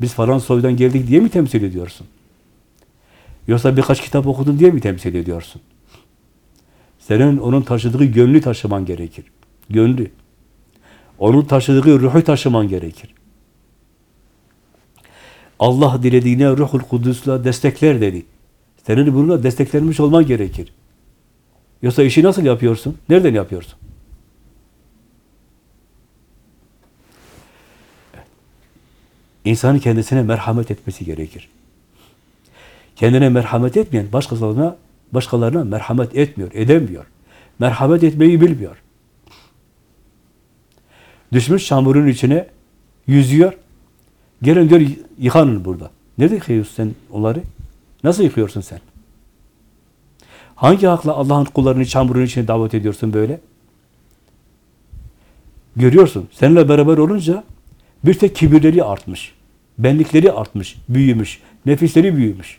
Biz falan soydan geldik diye mi temsil ediyorsun? Yoksa birkaç kitap okudun diye mi temsil ediyorsun? Senin onun taşıdığı gönlü taşıman gerekir. Gönlü. Onun taşıdığı ruhu taşıman gerekir. Allah dilediğine ruhul kudüsle destekler dedi. Senin bununla desteklenmiş olman gerekir. Yoksa işi nasıl yapıyorsun? Nereden yapıyorsun? İnsanın kendisine merhamet etmesi gerekir. Kendine merhamet etmeyen başkalarına başkalarına merhamet etmiyor, edemiyor. Merhamet etmeyi bilmiyor. Düşmüş çamurun içine yüzüyor. Gelin diyor yıkanın burada. Nerede yıkıyorsun sen onları? Nasıl yıkıyorsun sen? Hangi hakla Allah'ın kullarını çamurun içine davet ediyorsun böyle? Görüyorsun. Seninle beraber olunca bir tek kibirleri artmış. Benlikleri artmış, büyümüş, nefisleri büyümüş.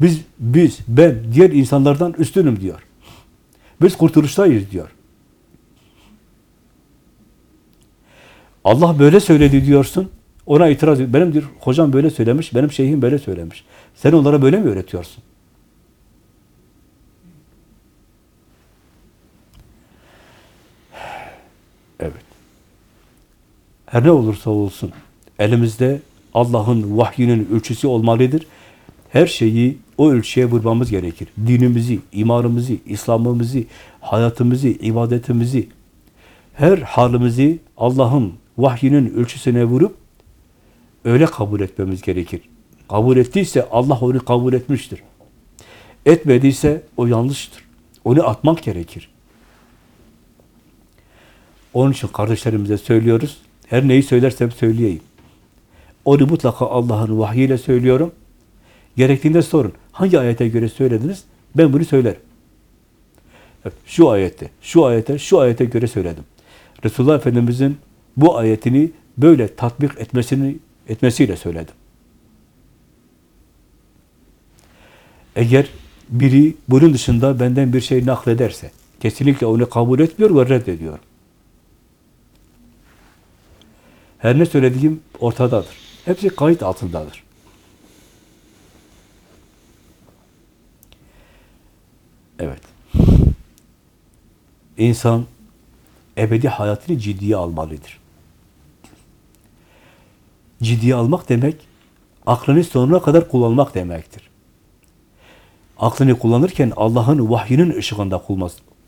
Biz, biz, ben diğer insanlardan üstünüm diyor. Biz kurtuluştayız diyor. Allah böyle söyledi diyorsun. Ona itiraz ediyor. Benim diyor, hocam böyle söylemiş, benim şeyhim böyle söylemiş. Sen onlara böyle mi öğretiyorsun? Evet. Her ne olursa olsun elimizde Allah'ın vahyinin ölçüsü olmalıdır. Her şeyi o ölçüye vurmamız gerekir. Dinimizi, imanımızı, İslam'ımızı, hayatımızı, ibadetimizi, her halimizi Allah'ın vahyinin ölçüsüne vurup öyle kabul etmemiz gerekir. Kabul ettiyse Allah onu kabul etmiştir. Etmediyse o yanlıştır. Onu atmak gerekir. Onun için kardeşlerimize söylüyoruz. Her neyi söylersem söyleyeyim. Onu mutlaka Allah'ın vahyiyle söylüyorum. Gerektiğinde sorun. Hangi ayete göre söylediniz? Ben bunu söylerim. Evet, şu ayette, şu ayete, şu ayete göre söyledim. Resulullah Efendimiz'in bu ayetini böyle tatbik etmesini etmesiyle söyledim. Eğer biri bunun dışında benden bir şey naklederse, kesinlikle onu kabul etmiyor ve reddediyor. Her ne söylediğim ortadadır. Hepsi kayıt altındadır. Evet. İnsan ebedi hayatını ciddiye almalıdır. Ciddiye almak demek, aklını sonuna kadar kullanmak demektir. Aklını kullanırken Allah'ın vahyinin ışığında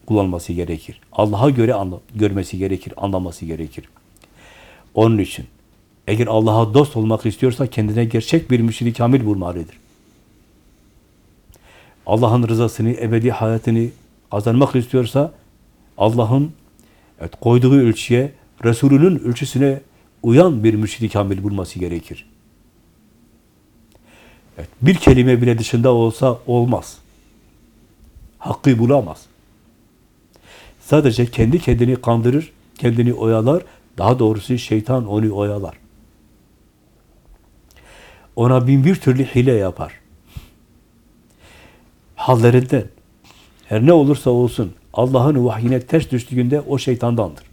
kullanması, gerekir. Allah'a göre anla, görmesi gerekir, anlaması gerekir. Onun için eğer Allah'a dost olmak istiyorsa kendine gerçek bir müşrik kamil bulmalıdır. Allah'ın rızasını, ebedi hayatını kazanmak istiyorsa Allah'ın evet, koyduğu ölçüye, Resulünün ölçüsüne uyan bir müşrik kamil bulması gerekir. Evet, bir kelime bile dışında olsa olmaz. Hakkı bulamaz. Sadece kendi kendini kandırır, kendini oyalar, daha doğrusu şeytan onu oyalar. Ona bin bir türlü hile yapar. Hallerinden, her ne olursa olsun Allah'ın vahyine ters düştüğünde o şeytandandır.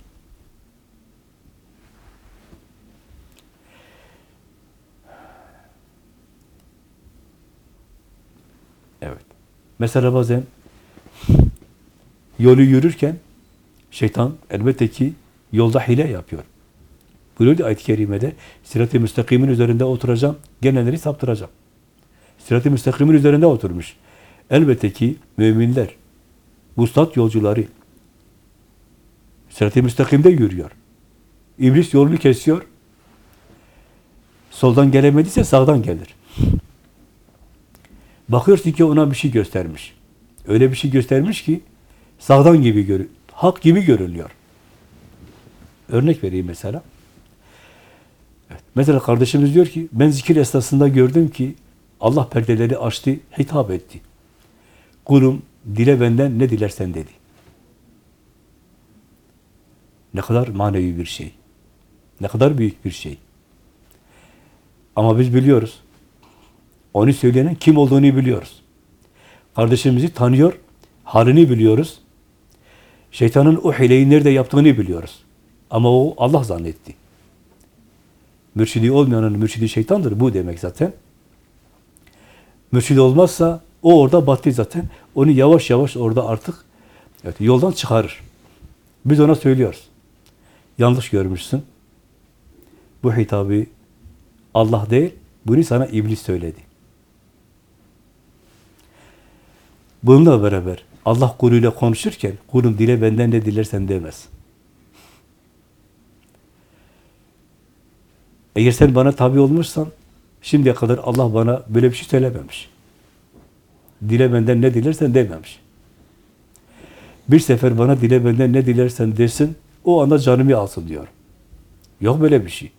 Evet. Mesela bazen yolu yürürken şeytan elbette ki yolda hile yapıyor. Buyuruyor ayet-i kerimede sirat-i müstakimin üzerinde oturacağım, gelenleri saptıracağım. Sirat-i müstakimin üzerinde oturmuş. Elbette ki müminler, vuslat yolcuları sirat-i müstakimde yürüyor. İblis yolunu kesiyor. Soldan gelemediyse sağdan gelir. Bakıyorsun ki ona bir şey göstermiş. Öyle bir şey göstermiş ki sağdan gibi görünüyor. Hak gibi görünüyor. Örnek vereyim mesela. Evet. Mesela kardeşimiz diyor ki ben zikir esnasında gördüm ki Allah perdeleri açtı, hitap etti. Kulum dile benden ne dilersen dedi. Ne kadar manevi bir şey. Ne kadar büyük bir şey. Ama biz biliyoruz. Onu söyleyenin kim olduğunu biliyoruz. Kardeşimizi tanıyor, halini biliyoruz. Şeytanın o hileyi nerede yaptığını biliyoruz. Ama o Allah zannetti. Mürşidi olmayanın mürşidi şeytandır. Bu demek zaten. Mürşidi olmazsa o orada battı zaten. Onu yavaş yavaş orada artık evet, yoldan çıkarır. Biz ona söylüyoruz. Yanlış görmüşsün. Bu hitabı Allah değil, bunu sana iblis söyledi. Bununla beraber Allah kuluyla konuşurken kulum dile benden ne dilersen demez. Eğer sen bana tabi olmuşsan şimdiye kadar Allah bana böyle bir şey söylememiş. Dile benden ne dilersen dememiş. Bir sefer bana dile benden ne dilersen desin, o anda canımı alsın diyor. Yok böyle bir şey.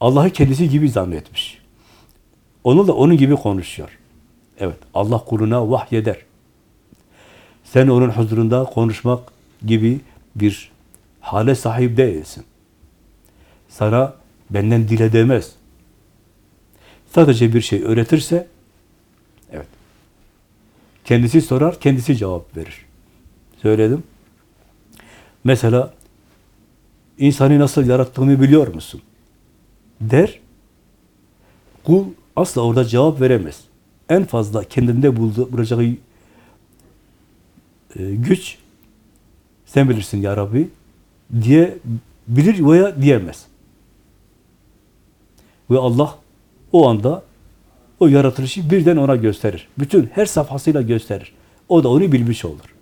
Allah'ı kendisi gibi zannetmiş. Onunla onun gibi konuşuyor. Evet, Allah kuluna vahyeder. Sen onun huzurunda konuşmak gibi bir hale sahip değilsin. Sana benden dile demez. Sadece bir şey öğretirse, kendisi sorar, kendisi cevap verir. Söyledim. Mesela, insanı nasıl yarattığını biliyor musun? Der, kul asla orada cevap veremez. En fazla kendinde bulduğu, bulacağı e, güç, sen bilirsin ya Rabbi, diye bilir veya diyemez. Ve Allah o anda o yaratılışı birden ona gösterir. Bütün her safhasıyla gösterir. O da onu bilmiş olur.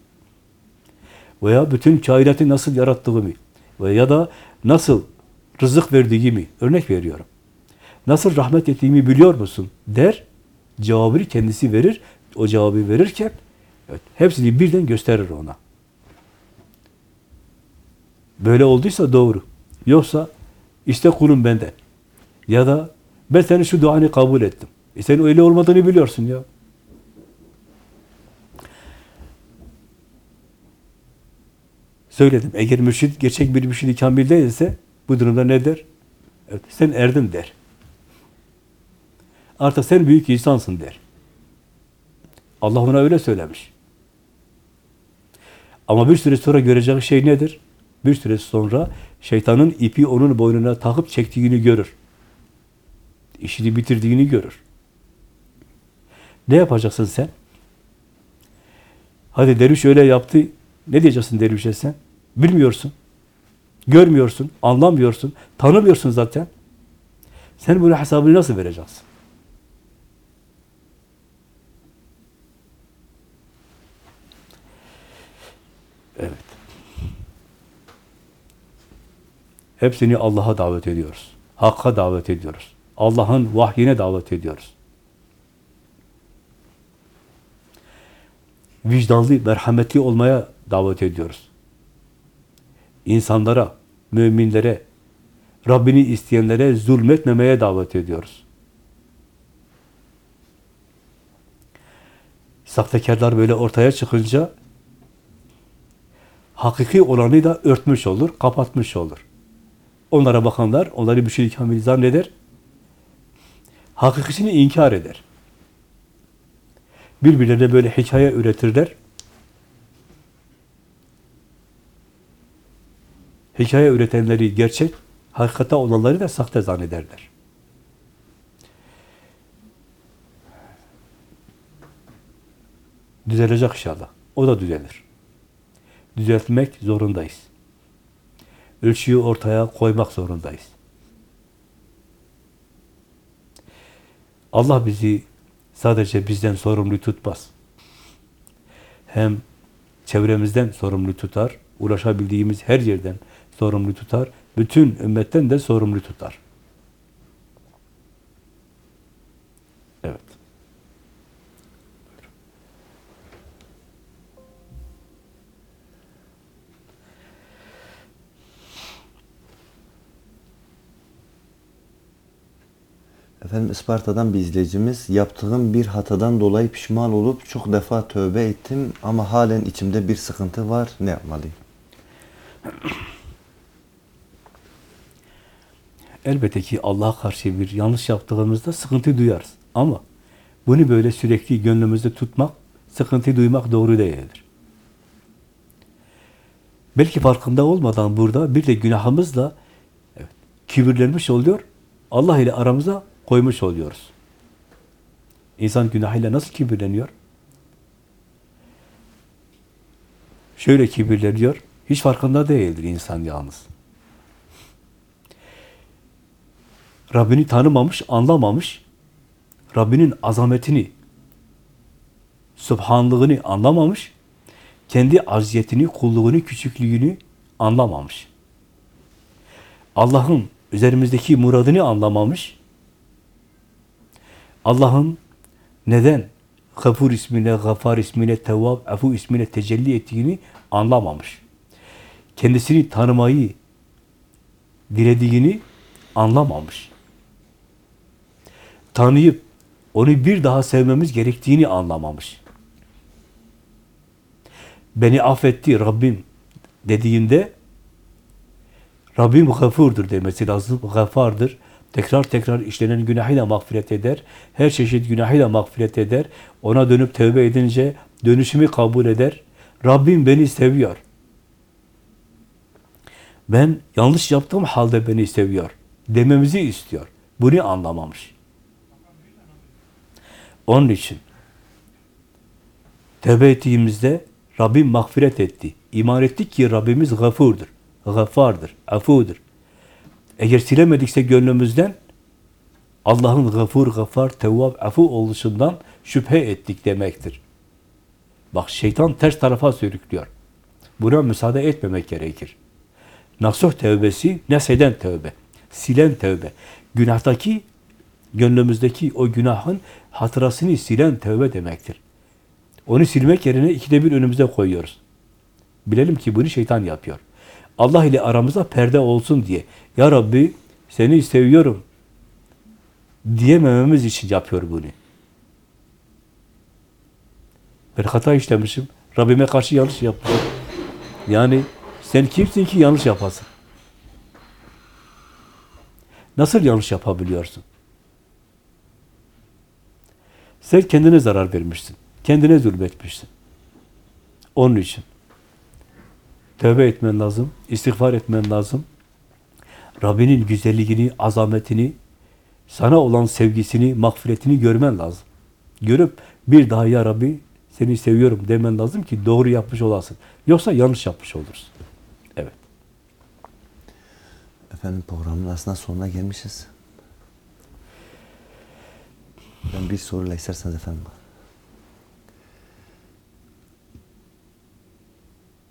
Veya bütün kainatı nasıl yarattığımı veya da nasıl rızık verdiğimi örnek veriyorum. Nasıl rahmet ettiğimi biliyor musun? der. Cevabını kendisi verir. O cevabı verirken evet, hepsini birden gösterir ona. Böyle olduysa doğru. Yoksa işte kulum benden. Ya da ben senin şu duanı kabul ettim. E sen öyle olmadığını biliyorsun ya. Söyledim. Eğer mürşid gerçek bir mürşid-i kamil değilse bu durumda ne der? Evet, sen erdin der. Artık sen büyük insansın der. Allah ona öyle söylemiş. Ama bir süre sonra göreceği şey nedir? Bir süre sonra şeytanın ipi onun boynuna takıp çektiğini görür. İşini bitirdiğini görür. Ne yapacaksın sen? Hadi derviş öyle yaptı. Ne diyeceksin dervişe sen? Bilmiyorsun. Görmüyorsun, anlamıyorsun, tanımıyorsun zaten. Sen bunun hesabını nasıl vereceksin? Evet. Hepsini Allah'a davet ediyoruz. Hakka davet ediyoruz. Allah'ın vahyine davet ediyoruz. Vicdanlı, merhametli olmaya davet ediyoruz. İnsanlara, müminlere, Rabbini isteyenlere zulmetmemeye davet ediyoruz. Sahtekarlar böyle ortaya çıkınca hakiki olanı da örtmüş olur, kapatmış olur. Onlara bakanlar, onları müşrik kamil zanneder, hakikisini inkar eder. Birbirlerine böyle hikaye üretirler. Hikaye üretenleri gerçek, hakikate olanları da sahte zannederler. Düzelecek inşallah. O da düzelir. Düzeltmek zorundayız. Ölçüyü ortaya koymak zorundayız. Allah bizi sadece bizden sorumlu tutmaz. Hem çevremizden sorumlu tutar, ulaşabildiğimiz her yerden sorumlu tutar, bütün ümmetten de sorumlu tutar. Efendim Isparta'dan bir izleyicimiz yaptığım bir hatadan dolayı pişman olup çok defa tövbe ettim ama halen içimde bir sıkıntı var. Ne yapmalıyım? Elbette ki Allah'a karşı bir yanlış yaptığımızda sıkıntı duyarız. Ama bunu böyle sürekli gönlümüzde tutmak, sıkıntı duymak doğru değildir. Belki farkında olmadan burada bir de günahımızla evet, kibirlenmiş oluyor, Allah ile aramıza koymuş oluyoruz. İnsan günahıyla nasıl kibirleniyor? Şöyle kibirleniyor, hiç farkında değildir insan yalnız. Rabbini tanımamış, anlamamış, Rabbinin azametini, subhanlığını anlamamış, kendi aziyetini, kulluğunu, küçüklüğünü anlamamış. Allah'ın üzerimizdeki muradını anlamamış, Allah'ın neden Gafur ismine, Gafar ismine, Tevvab, Afu ismine tecelli ettiğini anlamamış. Kendisini tanımayı dilediğini anlamamış. Tanıyıp onu bir daha sevmemiz gerektiğini anlamamış. Beni affetti Rabbim dediğinde Rabbim gafurdur demesi lazım. Gafardır. Tekrar tekrar işlenen günahıyla mağfiret eder. Her çeşit günahıyla mağfiret eder. Ona dönüp tövbe edince dönüşümü kabul eder. Rabbim beni seviyor. Ben yanlış yaptığım halde beni seviyor. Dememizi istiyor. Bunu anlamamış. Onun için tövbe ettiğimizde Rabbim mağfiret etti. İman ettik ki Rabbimiz gafurdur. Gaffardır, afudur. Eğer silemedikse gönlümüzden Allah'ın gafur, gafar, tevvab, afu oluşundan şüphe ettik demektir. Bak şeytan ters tarafa sürüklüyor. Buna müsaade etmemek gerekir. Nasuh tövbesi, neseden tövbe. Silen tövbe. Günahtaki, gönlümüzdeki o günahın hatırasını silen tövbe demektir. Onu silmek yerine ikide bir önümüze koyuyoruz. Bilelim ki bunu şeytan yapıyor. Allah ile aramızda perde olsun diye. Ya Rabbi seni seviyorum diyemememiz için yapıyor bunu. Ben hata işlemişim. Rabbime karşı yanlış yaptım. Yani sen kimsin ki yanlış yapasın? Nasıl yanlış yapabiliyorsun? Sen kendine zarar vermişsin. Kendine zulmetmişsin. Onun için tövbe etmen lazım, istiğfar etmen lazım. Rabbinin güzelliğini, azametini, sana olan sevgisini, mağfiretini görmen lazım. Görüp bir daha ya Rabbi seni seviyorum demen lazım ki doğru yapmış olasın. Yoksa yanlış yapmış olursun. Evet. Efendim programın aslında sonuna gelmişiz. Ben bir soruyla isterseniz efendim.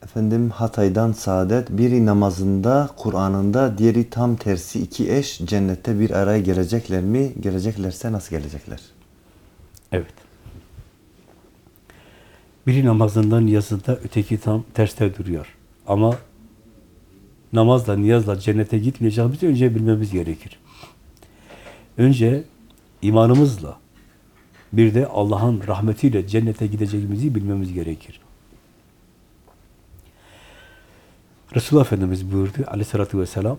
Efendim Hatay'dan Saadet biri namazında, Kur'an'ında, diğeri tam tersi iki eş cennette bir araya gelecekler mi? Geleceklerse nasıl gelecekler? Evet. Biri namazından niyazında, öteki tam terste duruyor. Ama namazla, niyazla cennete gitmeyeceğimizi önce bilmemiz gerekir. Önce imanımızla, bir de Allah'ın rahmetiyle cennete gideceğimizi bilmemiz gerekir. Resulullah Efendimiz buyurdu aleyhissalatü vesselam,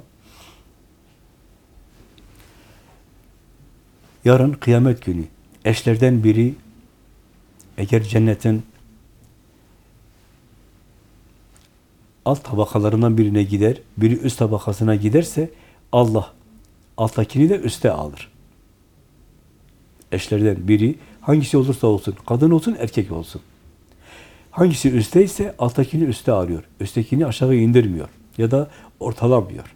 yarın kıyamet günü eşlerden biri eğer cennetin alt tabakalarından birine gider, biri üst tabakasına giderse Allah alttakini de üste alır. Eşlerden biri hangisi olursa olsun, kadın olsun, erkek olsun. Hangisi üstteyse alttakini üste alıyor. Üsttekini aşağı indirmiyor ya da ortalamıyor.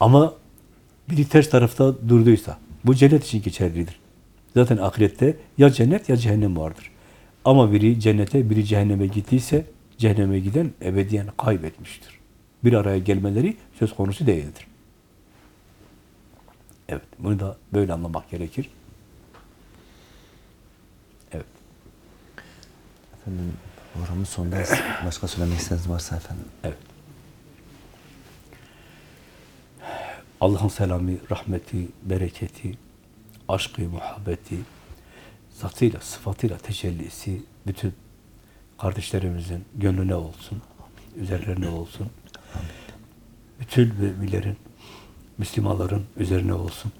Ama biri ters tarafta durduysa bu cennet için geçerlidir. Zaten ahirette ya cennet ya cehennem vardır. Ama biri cennete, biri cehenneme gittiyse cehenneme giden ebediyen kaybetmiştir. Bir araya gelmeleri söz konusu değildir. Evet, bunu da böyle anlamak gerekir. Evet. Efendim programın sonundayız. Başka söylemek istediğiniz varsa efendim. Evet. Allah'ın selamı, rahmeti, bereketi, aşkı, muhabbeti, zatıyla, sıfatıyla tecellisi bütün kardeşlerimizin gönlüne olsun, üzerlerine olsun. Bütün müminlerin, Müslümanların üzerine olsun.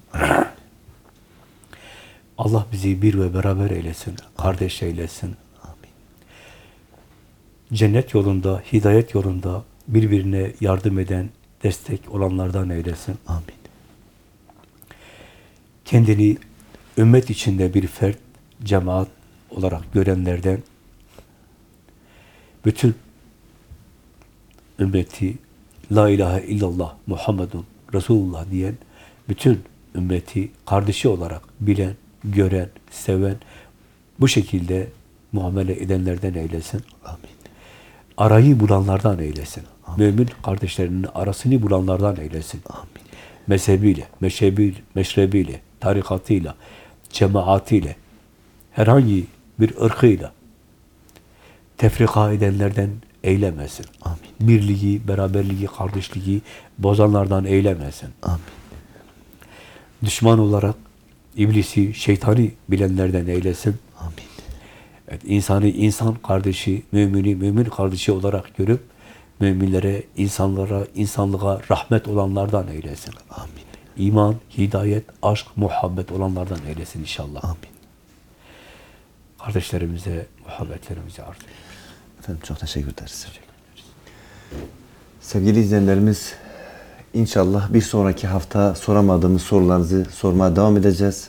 Allah bizi bir ve beraber eylesin, kardeş eylesin. Cennet yolunda, hidayet yolunda birbirine yardım eden, destek olanlardan eylesin. Amin. Kendini ümmet içinde bir fert, cemaat olarak görenlerden bütün ümmeti La ilahe illallah Muhammedun Resulullah diyen bütün ümmeti kardeşi olarak bilen, gören, seven, bu şekilde muamele edenlerden eylesin. Amin. Arayı bulanlardan eylesin. Mümin kardeşlerinin arasını bulanlardan eylesin. Amin. Mezhebiyle, meşrebiyle, meşrebiyle, tarikatıyla, cemaatiyle, herhangi bir ırkıyla tefrika edenlerden eylemesin. Amin. Birliği, beraberliği, kardeşliği bozanlardan eylemesin. Amin. Düşman olarak iblisi, şeytani bilenlerden eylesin. Amin. Evet, insanı insan kardeşi, mümini mümin kardeşi olarak görüp müminlere, insanlara, insanlığa rahmet olanlardan eylesin. Amin. İman, hidayet, aşk, muhabbet olanlardan eylesin inşallah. Amin. Kardeşlerimize, muhabbetlerimize arz ediyoruz. Efendim çok teşekkür ederiz. Sevgili izleyenlerimiz, inşallah bir sonraki hafta soramadığımız sorularınızı sormaya devam edeceğiz.